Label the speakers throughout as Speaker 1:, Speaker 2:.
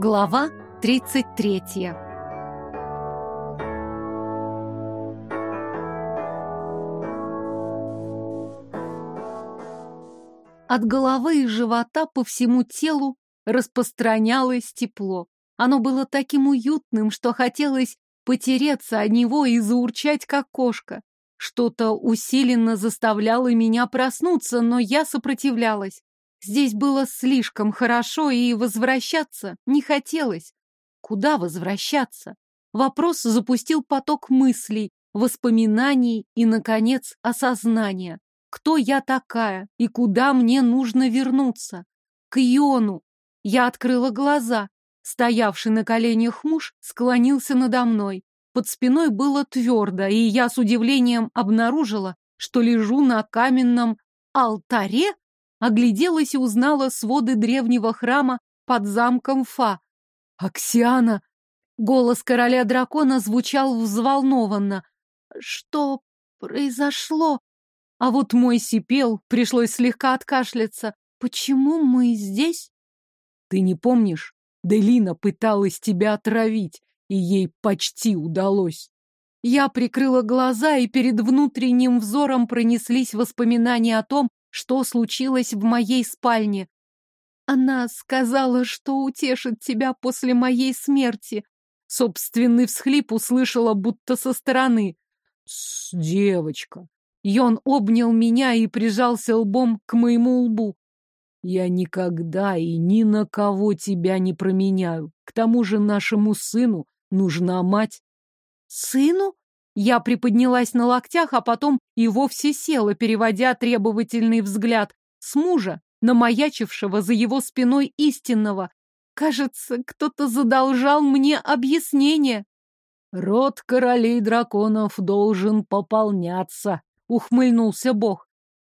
Speaker 1: Глава 33 От головы и живота по всему телу распространялось тепло. Оно было таким уютным, что хотелось потереться о него и заурчать, как кошка. Что-то усиленно заставляло меня проснуться, но я сопротивлялась. Здесь было слишком хорошо, и возвращаться не хотелось. Куда возвращаться? Вопрос запустил поток мыслей, воспоминаний и, наконец, осознания. Кто я такая и куда мне нужно вернуться? К Иону. Я открыла глаза. Стоявший на коленях муж склонился надо мной. Под спиной было твердо, и я с удивлением обнаружила, что лежу на каменном алтаре, огляделась и узнала своды древнего храма под замком Фа. «Аксиана!» Голос короля дракона звучал взволнованно. «Что произошло?» А вот мой сипел, пришлось слегка откашляться. «Почему мы здесь?» «Ты не помнишь? Делина пыталась тебя отравить и ей почти удалось. Я прикрыла глаза, и перед внутренним взором пронеслись воспоминания о том, что случилось в моей спальне. Она сказала, что утешит тебя после моей смерти. Собственный всхлип услышала будто со стороны. «Тсс, девочка!» Йон обнял меня и прижался лбом к моему лбу. «Я никогда и ни на кого тебя не променяю. К тому же нашему сыну Нужна мать. Сыну? Я приподнялась на локтях, а потом и вовсе села, переводя требовательный взгляд с мужа на маячившего за его спиной истинного. Кажется, кто-то задолжал мне объяснение. Род королей драконов должен пополняться, ухмыльнулся бог.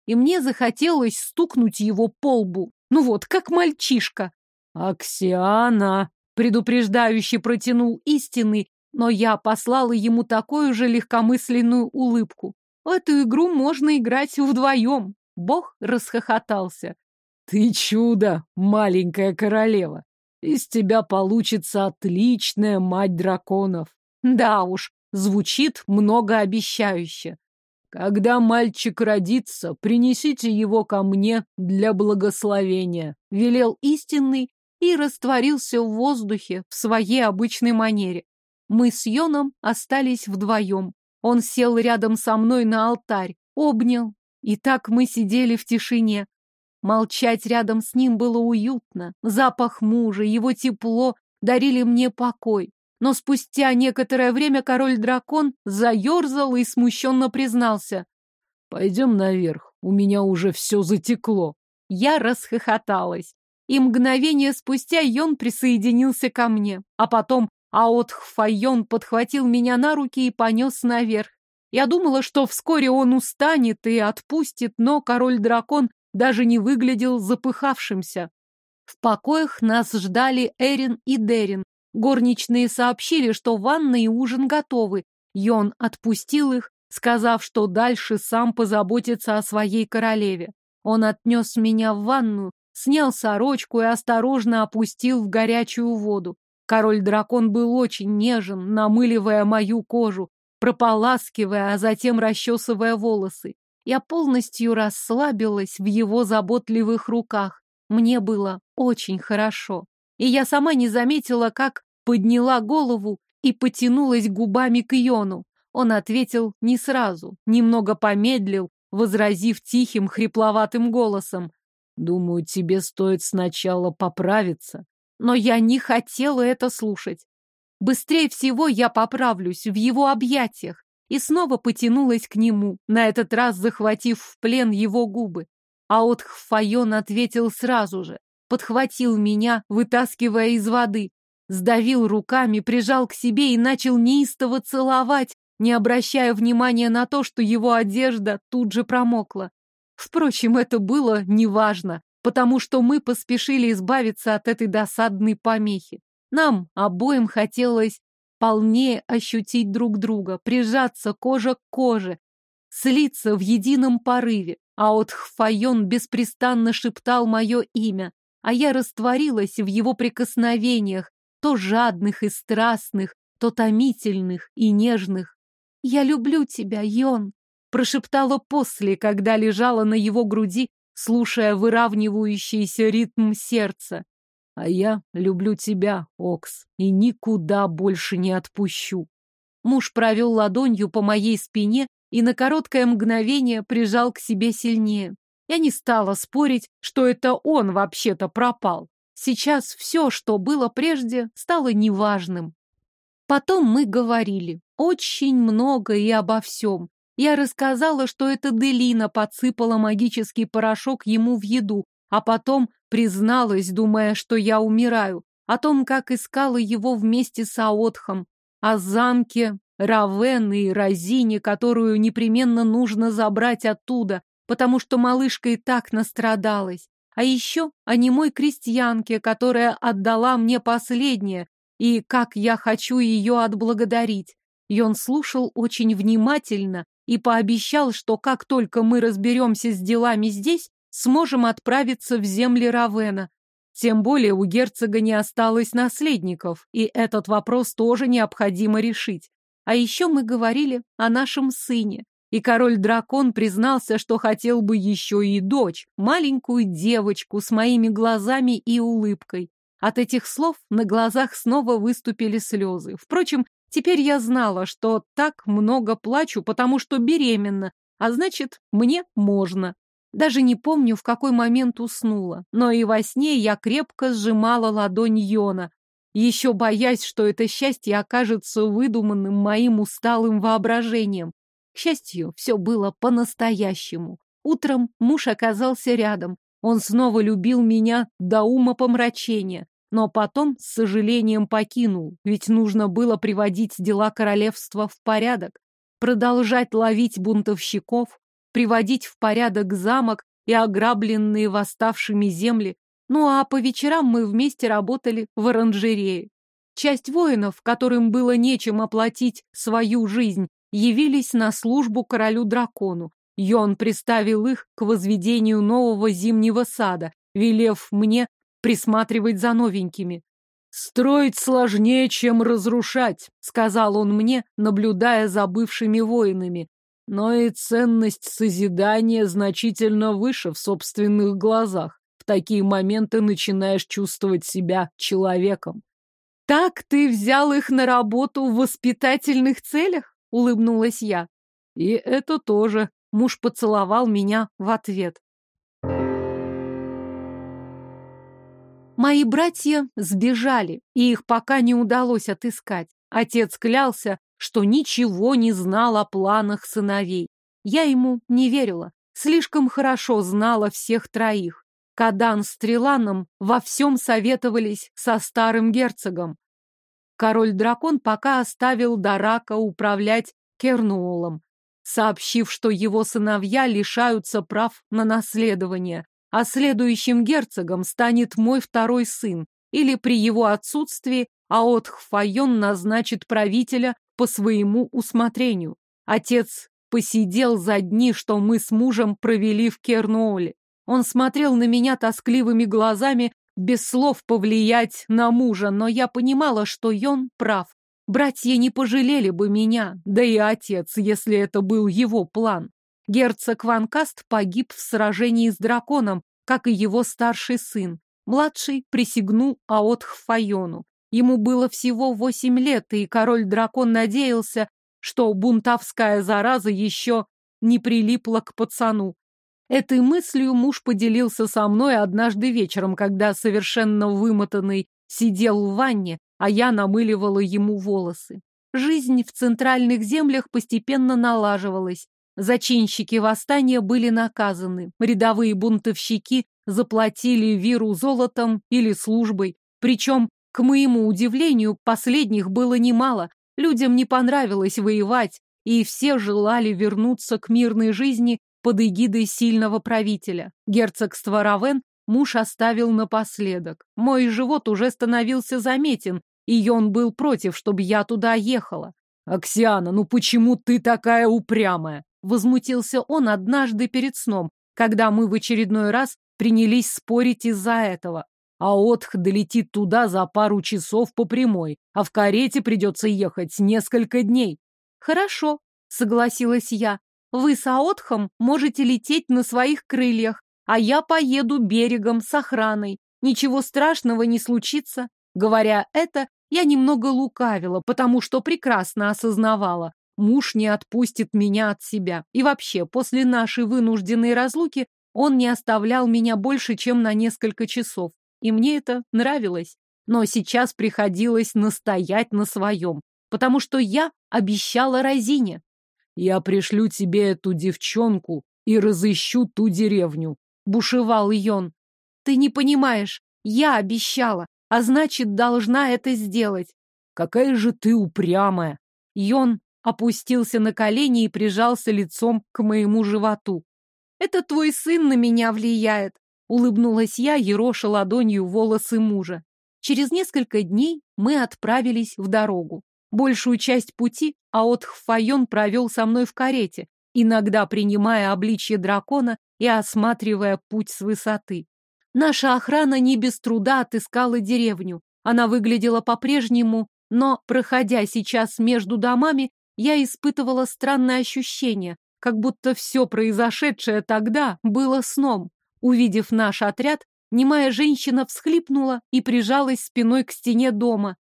Speaker 1: И мне захотелось стукнуть его по лбу. Ну вот, как мальчишка. Аксиана, предупреждающе протянул истины, но я послала ему такую же легкомысленную улыбку. В эту игру можно играть вдвоем. Бог расхохотался. Ты чудо, маленькая королева. Из тебя получится отличная мать драконов. Да уж, звучит многообещающе. Когда мальчик родится, принесите его ко мне для благословения, велел истинный и растворился в воздухе в своей обычной манере. Мы с Йоном остались вдвоем. Он сел рядом со мной на алтарь, обнял, и так мы сидели в тишине. Молчать рядом с ним было уютно. Запах мужа, его тепло дарили мне покой. Но спустя некоторое время король-дракон заерзал и смущенно признался. «Пойдем наверх, у меня уже все затекло». Я расхохоталась и мгновение спустя Йон присоединился ко мне. А потом Аотхфайон подхватил меня на руки и понес наверх. Я думала, что вскоре он устанет и отпустит, но король-дракон даже не выглядел запыхавшимся. В покоях нас ждали Эрин и Дерин. Горничные сообщили, что ванна и ужин готовы. Йон отпустил их, сказав, что дальше сам позаботится о своей королеве. Он отнес меня в ванную, снял сорочку и осторожно опустил в горячую воду. Король-дракон был очень нежен, намыливая мою кожу, прополаскивая, а затем расчесывая волосы. Я полностью расслабилась в его заботливых руках. Мне было очень хорошо. И я сама не заметила, как подняла голову и потянулась губами к Йону. Он ответил не сразу, немного помедлил, возразив тихим, хрипловатым голосом. Думаю, тебе стоит сначала поправиться. Но я не хотела это слушать. Быстрее всего я поправлюсь в его объятиях и снова потянулась к нему, на этот раз захватив в плен его губы. А от Хфайон ответил сразу же, подхватил меня, вытаскивая из воды, сдавил руками, прижал к себе и начал неистово целовать, не обращая внимания на то, что его одежда тут же промокла. Впрочем, это было неважно, потому что мы поспешили избавиться от этой досадной помехи. Нам обоим хотелось полнее ощутить друг друга, прижаться кожа к коже, слиться в едином порыве. А от Хфайон беспрестанно шептал мое имя. а я растворилась в его прикосновениях, то жадных и страстных, то томительных и нежных. «Я люблю тебя, Йон», — прошептала после, когда лежала на его груди, слушая выравнивающийся ритм сердца. «А я люблю тебя, Окс, и никуда больше не отпущу». Муж провел ладонью по моей спине и на короткое мгновение прижал к себе сильнее. Я не стала спорить, что это он вообще-то пропал. Сейчас все, что было прежде, стало неважным. Потом мы говорили очень много и обо всем. Я рассказала, что это Делина подсыпала магический порошок ему в еду, а потом призналась, думая, что я умираю, о том, как искала его вместе с Аотхом, о замке Равен и Розине, которую непременно нужно забрать оттуда, потому что малышка и так настрадалась. А еще о немой крестьянке, которая отдала мне последнее, и как я хочу ее отблагодарить. И он слушал очень внимательно и пообещал, что как только мы разберемся с делами здесь, сможем отправиться в земли Равена. Тем более у герцога не осталось наследников, и этот вопрос тоже необходимо решить. А еще мы говорили о нашем сыне, и король-дракон признался, что хотел бы еще и дочь, маленькую девочку с моими глазами и улыбкой. От этих слов на глазах снова выступили слезы. Впрочем, теперь я знала, что так много плачу, потому что беременна, а значит, мне можно. Даже не помню, в какой момент уснула, но и во сне я крепко сжимала ладонь Йона, еще боясь, что это счастье окажется выдуманным моим усталым воображением. К счастью, все было по-настоящему. Утром муж оказался рядом. Он снова любил меня до ума помрачения, но потом с сожалением покинул, ведь нужно было приводить дела королевства в порядок, продолжать ловить бунтовщиков, приводить в порядок замок и ограбленные восставшими земли. Ну а по вечерам мы вместе работали в оранжерее. Часть воинов, которым было нечем оплатить свою жизнь, явились на службу королю-дракону. Йон приставил их к возведению нового зимнего сада, велев мне присматривать за новенькими. «Строить сложнее, чем разрушать», — сказал он мне, наблюдая за бывшими воинами. «Но и ценность созидания значительно выше в собственных глазах. В такие моменты начинаешь чувствовать себя человеком». «Так ты взял их на работу в воспитательных целях?» улыбнулась я. И это тоже. Муж поцеловал меня в ответ. Мои братья сбежали, и их пока не удалось отыскать. Отец клялся, что ничего не знал о планах сыновей. Я ему не верила. Слишком хорошо знала всех троих. Кадан с Триланом во всем советовались со старым герцогом. Король-дракон пока оставил Дарака управлять Кернуолом, сообщив, что его сыновья лишаются прав на наследование, а следующим герцогом станет мой второй сын, или при его отсутствии Аотх Файон назначит правителя по своему усмотрению. Отец посидел за дни, что мы с мужем провели в Кернуоле. Он смотрел на меня тоскливыми глазами, без слов повлиять на мужа, но я понимала, что Йон прав. Братья не пожалели бы меня, да и отец, если это был его план. Герцог Ванкаст погиб в сражении с драконом, как и его старший сын. Младший присягнул Аотх Файону. Ему было всего восемь лет, и король-дракон надеялся, что бунтовская зараза еще не прилипла к пацану. Этой мыслью муж поделился со мной однажды вечером, когда совершенно вымотанный сидел в ванне, а я намыливала ему волосы. Жизнь в центральных землях постепенно налаживалась. Зачинщики восстания были наказаны, рядовые бунтовщики заплатили Виру золотом или службой. Причем, к моему удивлению, последних было немало. Людям не понравилось воевать, и все желали вернуться к мирной жизни под эгидой сильного правителя. Герцогство Равен муж оставил напоследок. Мой живот уже становился заметен, и он был против, чтобы я туда ехала. «Аксиана, ну почему ты такая упрямая?» Возмутился он однажды перед сном, когда мы в очередной раз принялись спорить из-за этого.
Speaker 2: а Отх долетит туда за пару часов по прямой, а в карете придется ехать несколько дней.
Speaker 1: Хорошо, согласилась я. Вы с Аотхом можете лететь на своих крыльях, а я поеду берегом с охраной. Ничего страшного не случится. Говоря это, я немного лукавила, потому что прекрасно осознавала. Муж не отпустит меня от себя. И вообще, после нашей вынужденной разлуки он не оставлял меня больше, чем на несколько часов. И мне это нравилось. Но сейчас приходилось настоять на своем, потому что я обещала Розине.
Speaker 2: «Я пришлю тебе эту девчонку и разыщу ту деревню», — бушевал Йон.
Speaker 1: «Ты не понимаешь, я обещала, а значит, должна это сделать».
Speaker 2: «Какая же ты упрямая!»
Speaker 1: Йон опустился на колени и прижался лицом к моему животу. «Это твой сын на меня влияет», — улыбнулась я, ероша ладонью волосы мужа. Через несколько дней мы отправились в дорогу. Большую часть пути Аотхфайон провел со мной в карете, иногда принимая обличье дракона и осматривая путь с высоты. Наша охрана не без труда отыскала деревню. Она выглядела по-прежнему, но, проходя сейчас между домами, я испытывала странное ощущение, как будто все произошедшее тогда было сном. Увидев наш отряд, немая женщина всхлипнула и прижалась спиной к стене дома.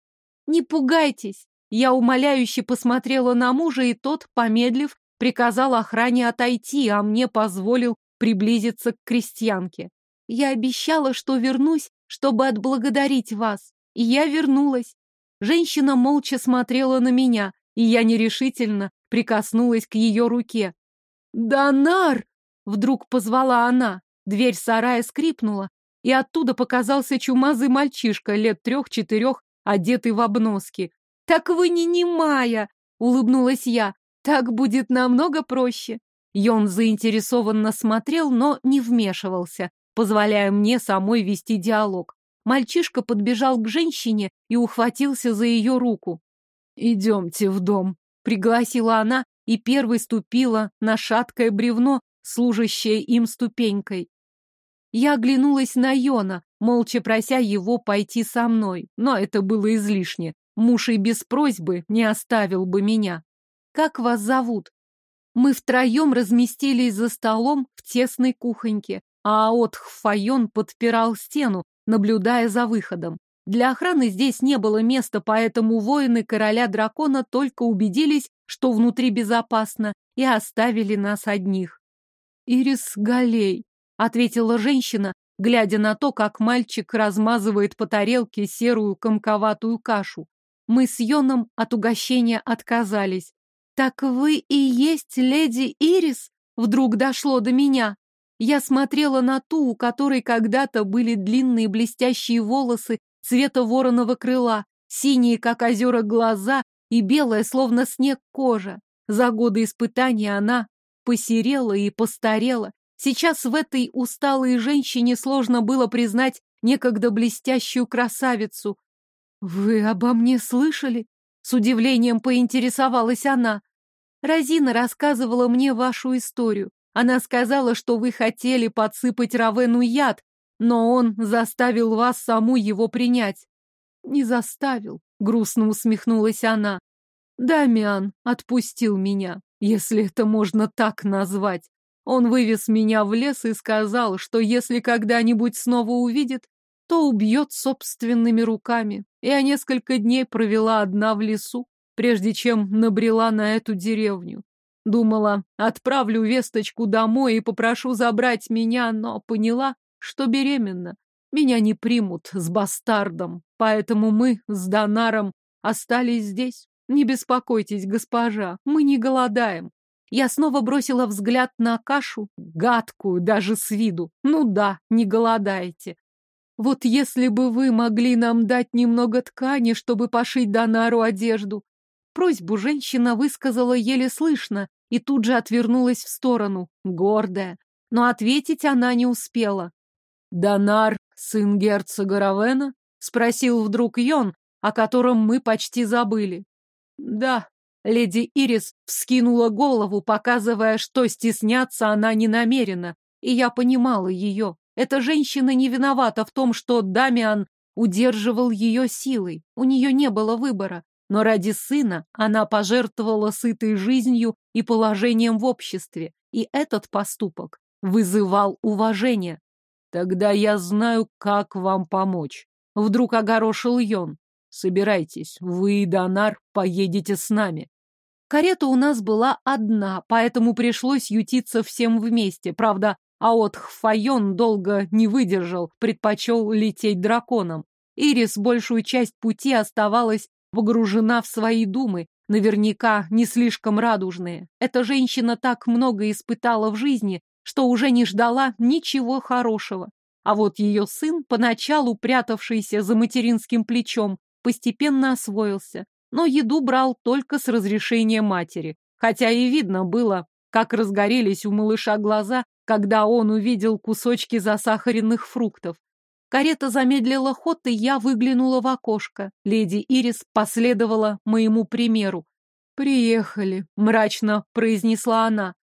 Speaker 1: «Не пугайтесь!» Я умоляюще посмотрела на мужа, и тот, помедлив, приказал охране отойти, а мне позволил приблизиться к крестьянке. Я обещала, что вернусь, чтобы отблагодарить вас. И я вернулась. Женщина молча смотрела на меня, и я нерешительно прикоснулась к ее руке. «Донар!» — вдруг позвала она. Дверь сарая скрипнула, и оттуда показался чумазый мальчишка лет трех-четырех, одетый в обноски. «Так вы не немая!» — улыбнулась я. «Так будет намного проще». Йон заинтересованно смотрел, но не вмешивался, позволяя мне самой вести диалог. Мальчишка подбежал к женщине и ухватился за ее руку. «Идемте в дом», — пригласила она и первой ступила на шаткое бревно, служащее им ступенькой. Я оглянулась на Йона, молча прося его пойти со мной, но это было излишне. Муж и без просьбы не оставил бы меня. «Как вас зовут?» Мы втроем разместились за столом в тесной кухоньке, а Отх Файон подпирал стену, наблюдая за выходом. Для охраны здесь не было места, поэтому воины короля дракона только убедились, что внутри безопасно, и оставили нас одних. «Ирис Галей», — ответила женщина, глядя на то, как мальчик размазывает по тарелке серую комковатую кашу. Мы с Йоном от угощения отказались. «Так вы и есть леди Ирис?» Вдруг дошло до меня. Я смотрела на ту, у которой когда-то были длинные блестящие волосы цвета вороного крыла, синие, как озера, глаза и белая, словно снег, кожа. За годы испытаний она посерела и постарела. Сейчас в этой усталой женщине сложно было признать некогда блестящую красавицу. «Вы обо мне слышали?» С удивлением поинтересовалась она. Розина рассказывала мне вашу историю. Она сказала, что вы хотели подсыпать Равену яд, но он заставил вас саму его принять. Не заставил, грустно усмехнулась она. Дамиан отпустил меня, если это можно так назвать. Он вывез меня в лес и сказал, что если когда-нибудь снова увидит, то убьет собственными руками. Я несколько дней провела одна в лесу, прежде чем набрела на эту деревню. Думала, отправлю весточку домой и попрошу забрать меня, но поняла, что беременна. Меня не примут с бастардом, поэтому мы с Донаром остались здесь. Не беспокойтесь, госпожа, мы не голодаем. Я снова бросила взгляд на кашу, гадкую даже с виду. Ну да, не голодаете. Вот если бы вы могли нам дать немного ткани, чтобы пошить Донару одежду. Просьбу женщина высказала еле слышно и тут же отвернулась в сторону, гордая. Но ответить она не успела. «Донар, сын герцога Равена?» — спросил вдруг Йон, о котором мы почти забыли. «Да», — леди Ирис вскинула голову, показывая, что стесняться она не намерена, и я понимала ее. Эта женщина не виновата в том, что Дамиан удерживал ее силой. У нее не было выбора. Но ради сына она пожертвовала сытой жизнью и положением в обществе. И этот поступок вызывал уважение. Тогда я знаю, как вам помочь. Вдруг огорошил Йон. Собирайтесь, вы Донар поедете с нами. Карета у нас была одна, поэтому пришлось ютиться всем вместе. Правда, Аотх Файон долго не выдержал, предпочел лететь драконом. Ирис большую часть пути оставалась погружена в свои думы, наверняка не слишком радужные. Эта женщина так много испытала в жизни, что уже не ждала ничего хорошего. А вот ее сын, поначалу прятавшийся за материнским плечом, постепенно освоился, но еду брал только с разрешения матери, хотя и видно было, как разгорелись у малыша глаза, когда он увидел кусочки засахаренных фруктов. Карета замедлила ход, и я выглянула в окошко. Леди Ирис последовала моему примеру. «Приехали», — мрачно произнесла она.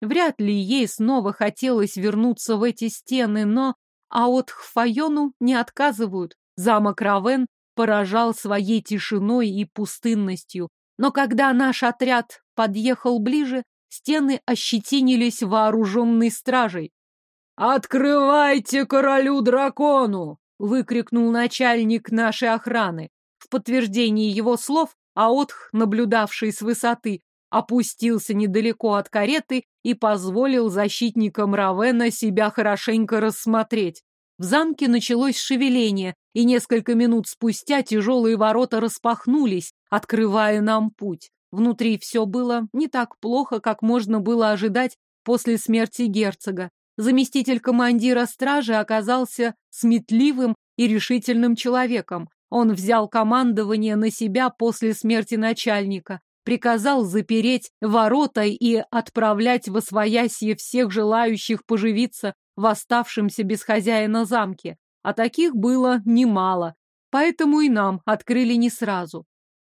Speaker 1: Вряд ли ей снова хотелось вернуться в эти стены, но... А от Хфайону не отказывают. Замок Равен поражал своей тишиной и пустынностью. Но когда наш отряд подъехал ближе, стены ощетинились вооруженной стражей. «Открывайте королю-дракону!» — выкрикнул начальник нашей охраны. В подтверждении его слов Аотх, наблюдавший с высоты, опустился недалеко от кареты и позволил защитникам Равена себя хорошенько рассмотреть. В замке началось шевеление, и несколько минут спустя тяжелые ворота распахнулись, открывая нам путь. Внутри все было не так плохо, как можно было ожидать после смерти герцога. Заместитель командира стражи оказался сметливым и решительным человеком. Он взял командование на себя после смерти начальника, приказал запереть ворота и отправлять в освоясье всех желающих поживиться в оставшемся без хозяина замке. А таких было немало, поэтому и нам открыли не сразу.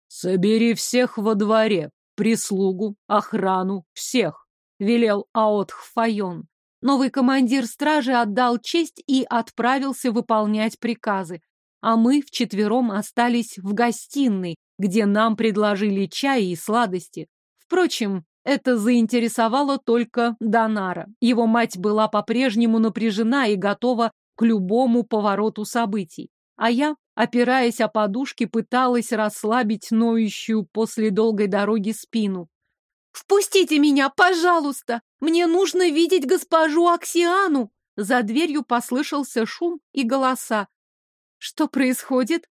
Speaker 1: «Собери всех во дворе, прислугу, охрану, всех», — велел Аотх Файон. Новый командир стражи отдал честь и отправился выполнять приказы, а мы вчетвером остались в гостиной, где нам предложили чай и сладости. Впрочем, это заинтересовало только Донара. Его мать была по-прежнему напряжена и готова к любому повороту событий. А я, опираясь о подушки, пыталась расслабить ноющую после долгой дороги спину. «Впустите меня, пожалуйста! Мне нужно видеть госпожу Аксиану!» За дверью послышался шум и голоса. «Что происходит?»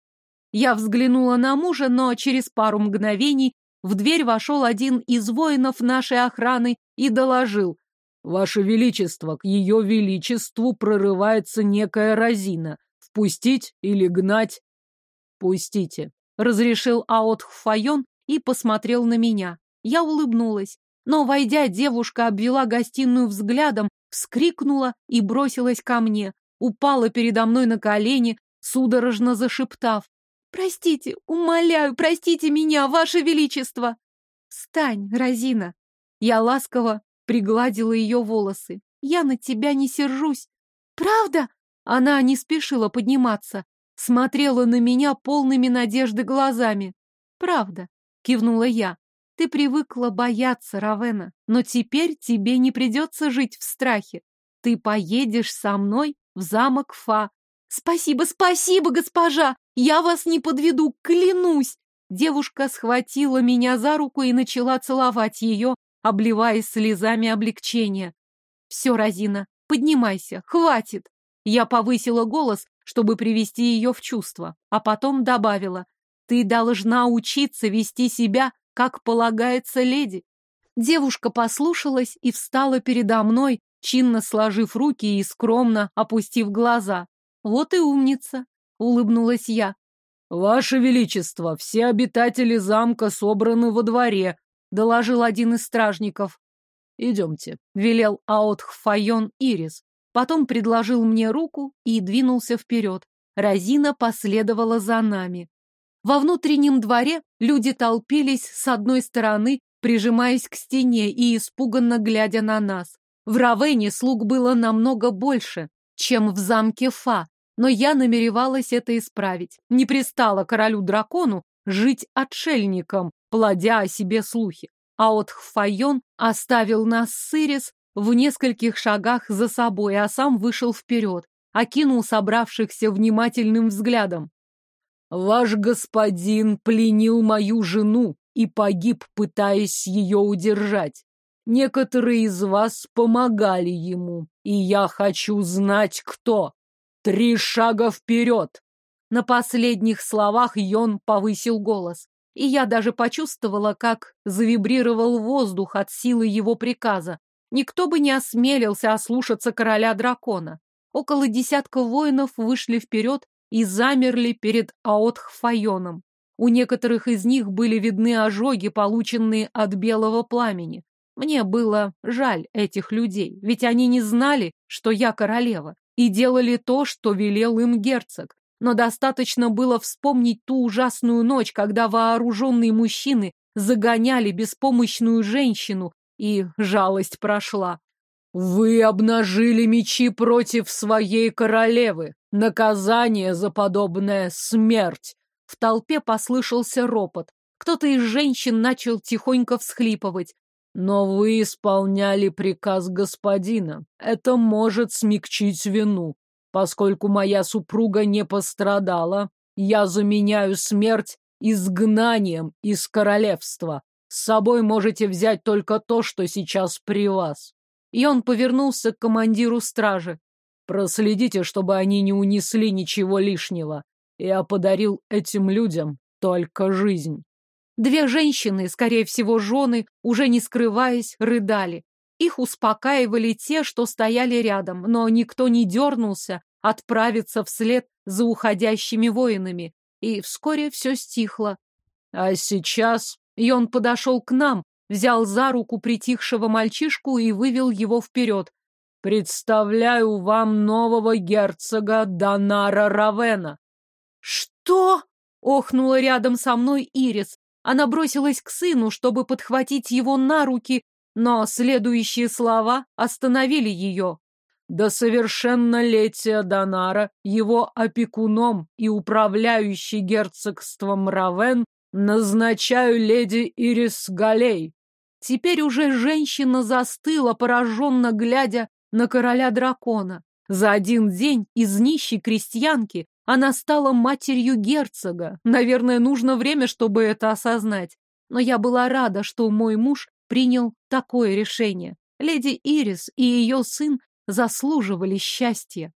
Speaker 1: Я взглянула на мужа, но через пару мгновений в дверь вошел один из воинов нашей охраны и доложил. «Ваше Величество, к ее величеству прорывается некая разина. Впустить или гнать?» «Пустите», — разрешил Аотх Файон и посмотрел на меня. Я улыбнулась, но, войдя, девушка обвела гостиную взглядом, вскрикнула и бросилась ко мне, упала передо мной на колени, судорожно зашептав. Простите, умоляю, простите меня, ваше величество. Встань, Розина. Я ласково пригладила ее волосы. Я на тебя не сержусь. Правда? Она не спешила подниматься, смотрела на меня полными надежды глазами. Правда, кивнула я. Ты привыкла бояться, Равена, но теперь тебе не придется жить в страхе. Ты поедешь со мной в замок Фа. Спасибо, спасибо, госпожа! Я вас не подведу, клянусь!» Девушка схватила меня за руку и начала целовать ее, обливаясь слезами облегчения. «Все, Розина, поднимайся, хватит!» Я повысила голос, чтобы привести ее в чувство, а потом добавила. «Ты должна учиться вести себя, как полагается леди». Девушка послушалась и встала передо мной, чинно сложив руки и скромно опустив глаза. Вот и умница. — улыбнулась я. «Ваше Величество, все обитатели замка собраны во дворе», — доложил один из стражников. «Идемте», — велел Аотх Файон Ирис. Потом предложил мне руку и двинулся вперед. Розина последовала за нами. Во внутреннем дворе люди толпились с одной стороны, прижимаясь к стене и испуганно глядя на нас. В Равене слуг было намного больше, чем в замке Фа, но я намеревалась это исправить. Не пристала королю-дракону жить отшельником, плодя о себе слухи. А от Хфайон оставил нас с Ирис в нескольких шагах за собой, а сам вышел вперед, окинул собравшихся внимательным взглядом.
Speaker 2: «Ваш господин пленил мою жену и погиб, пытаясь ее удержать. Некоторые из вас помогали ему, и я хочу знать, кто. Три шага вперед!»
Speaker 1: На последних словах Йон повысил голос, и я даже почувствовала, как завибрировал воздух от силы его приказа. Никто бы не осмелился ослушаться короля дракона. Около десятка воинов вышли вперед и замерли перед Аотхфайоном. У некоторых из них были видны ожоги, полученные от белого пламени. Мне было жаль этих людей, ведь они не знали, что я королева, и делали то, что велел им герцог. Но достаточно было вспомнить ту ужасную ночь, когда вооруженные мужчины загоняли беспомощную женщину, и жалость прошла.
Speaker 2: «Вы обнажили мечи против своей королевы. Наказание за подобное — смерть!»
Speaker 1: В толпе послышался ропот. Кто-то из женщин начал тихонько всхлипывать.
Speaker 2: «Но вы исполняли приказ господина. Это может смягчить вину. Поскольку моя супруга не пострадала, я заменяю смерть изгнанием из королевства. С собой можете взять только то, что сейчас при вас.
Speaker 1: И он повернулся к командиру стражи.
Speaker 2: Проследите, чтобы они не унесли ничего лишнего. Я подарил этим людям только жизнь.
Speaker 1: Две женщины, скорее всего, жены, уже не скрываясь, рыдали. Их успокаивали те, что стояли рядом, но никто не дернулся отправиться вслед за уходящими воинами. И вскоре все стихло.
Speaker 2: А сейчас...
Speaker 1: И он подошел к нам, взял за руку притихшего мальчишку и вывел его вперед.
Speaker 2: «Представляю вам нового герцога Донара Равена».
Speaker 1: «Что?» — охнула рядом со мной Ирис. Она бросилась к сыну, чтобы подхватить его на руки, но следующие слова остановили ее.
Speaker 2: До совершеннолетия Донара его опекуном и управляющий герцогством Равен назначаю леди Ирис Галей.
Speaker 1: Теперь уже женщина застыла, пораженно глядя на короля дракона. За один день из нищей крестьянки она стала матерью герцога. Наверное, нужно время, чтобы это осознать. Но я была рада, что мой муж принял такое решение. Леди Ирис и ее сын заслуживали счастья.